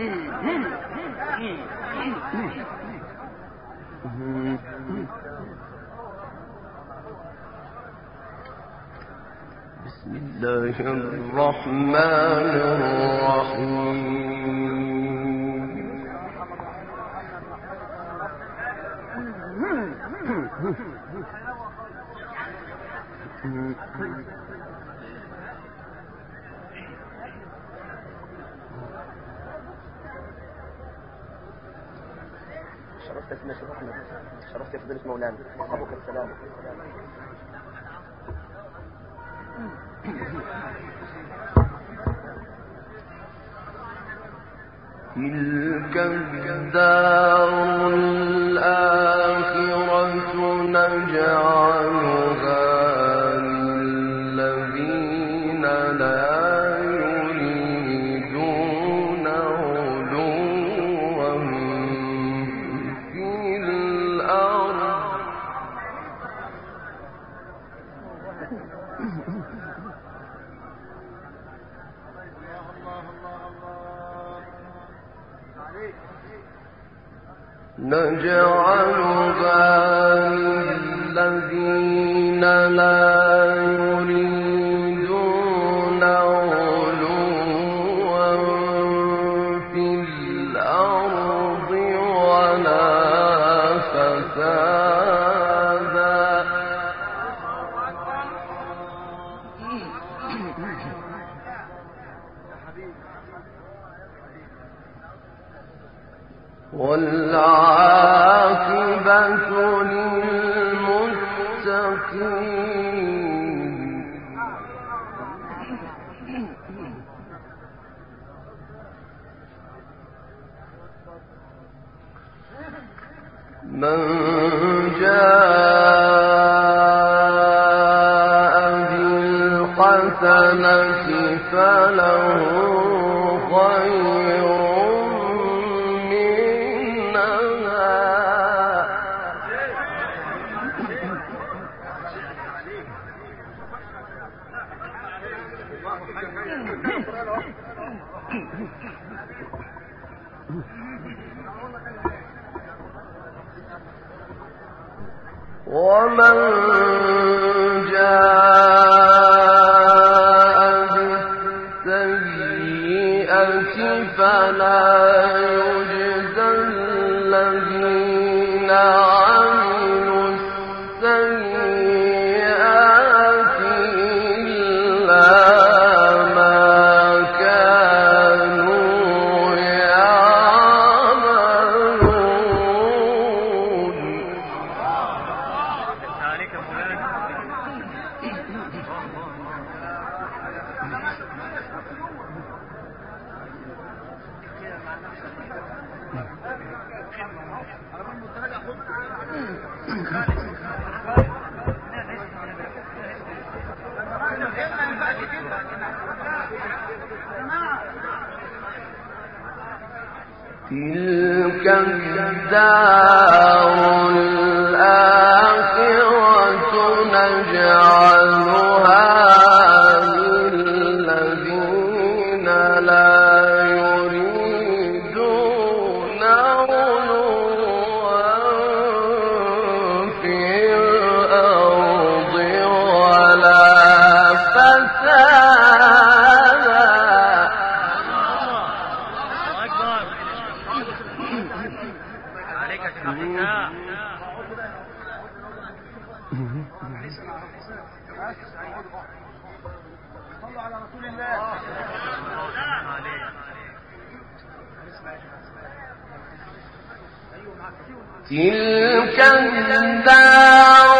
بسم الله الرحمن الرحيم. شرفت اسمه شيخ احمد شرفت يا فضيلة مولانا. أبوك السلام. تلك الدار الآخرة نجعلها للذين لا نجعلها من فله ومن جاء بالسيئة فلا يجزى تلك الدار الآخرة نجعلها الفتاح. تلك الدار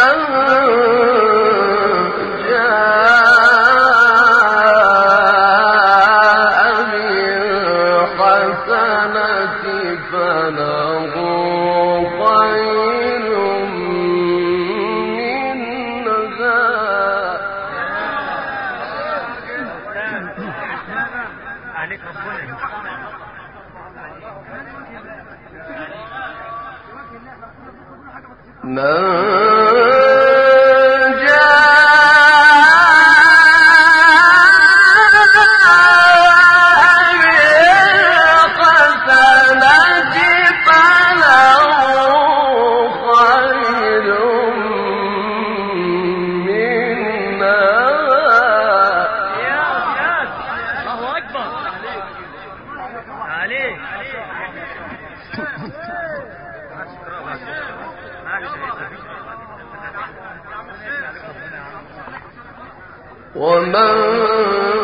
من ومن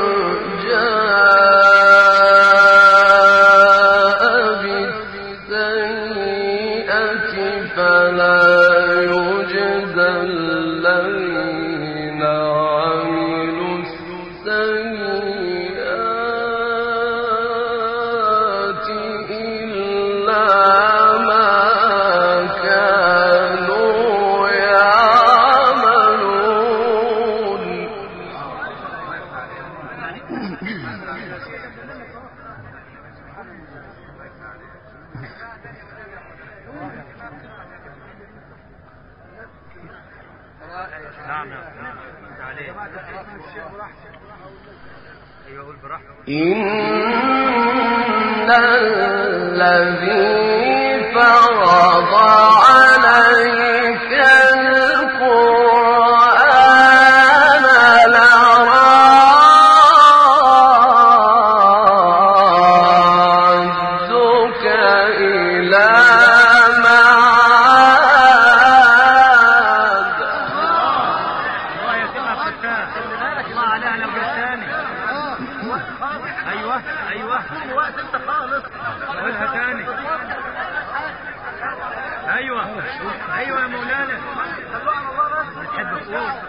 Yeah.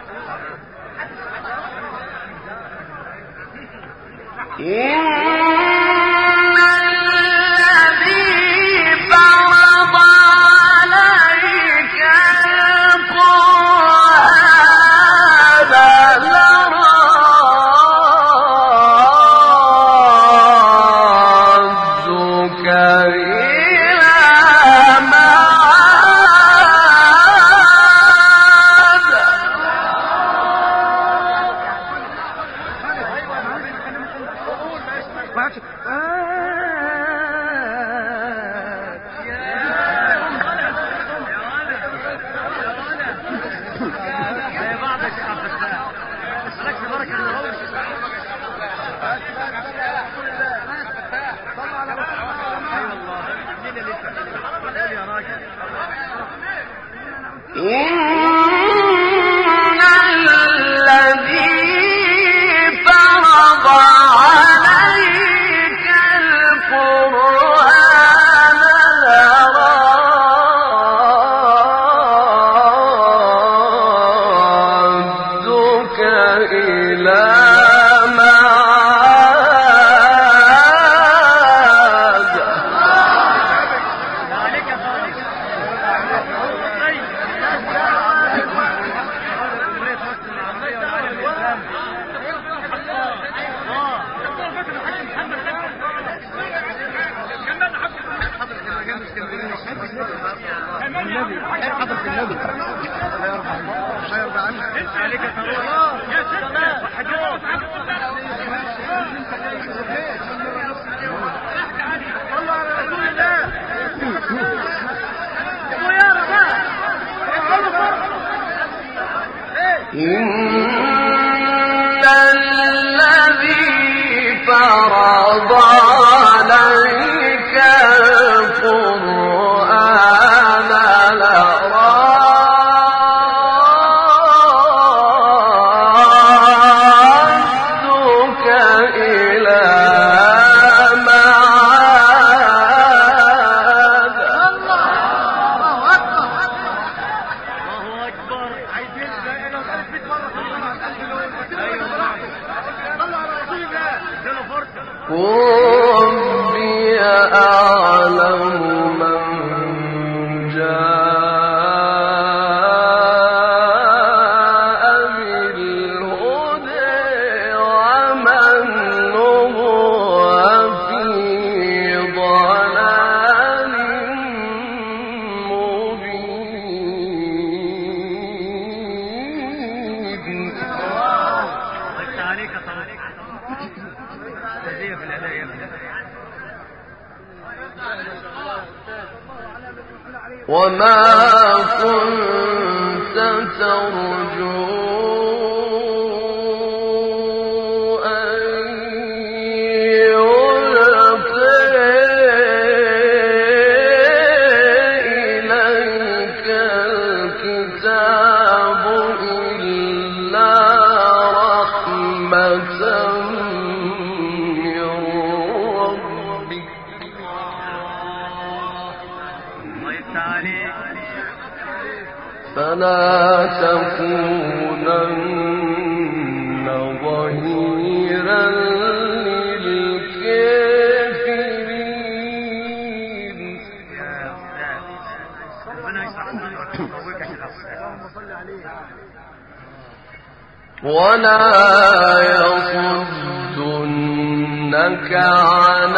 إن الذي فرض 我 وما كنت ترجو إليك الكتاب ولا تكونن ظهيرا للكافرين. ولا يصدنك عن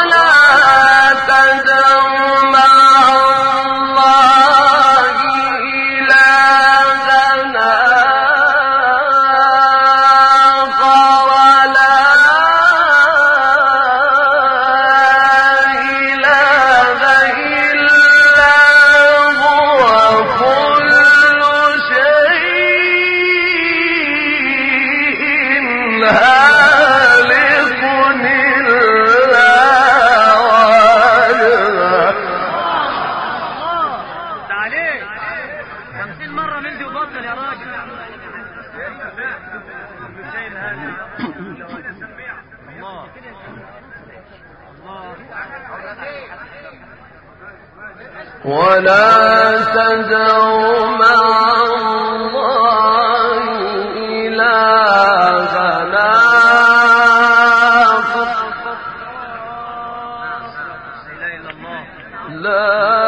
Anna. ولا تدعوا مع الله إلى آخر لا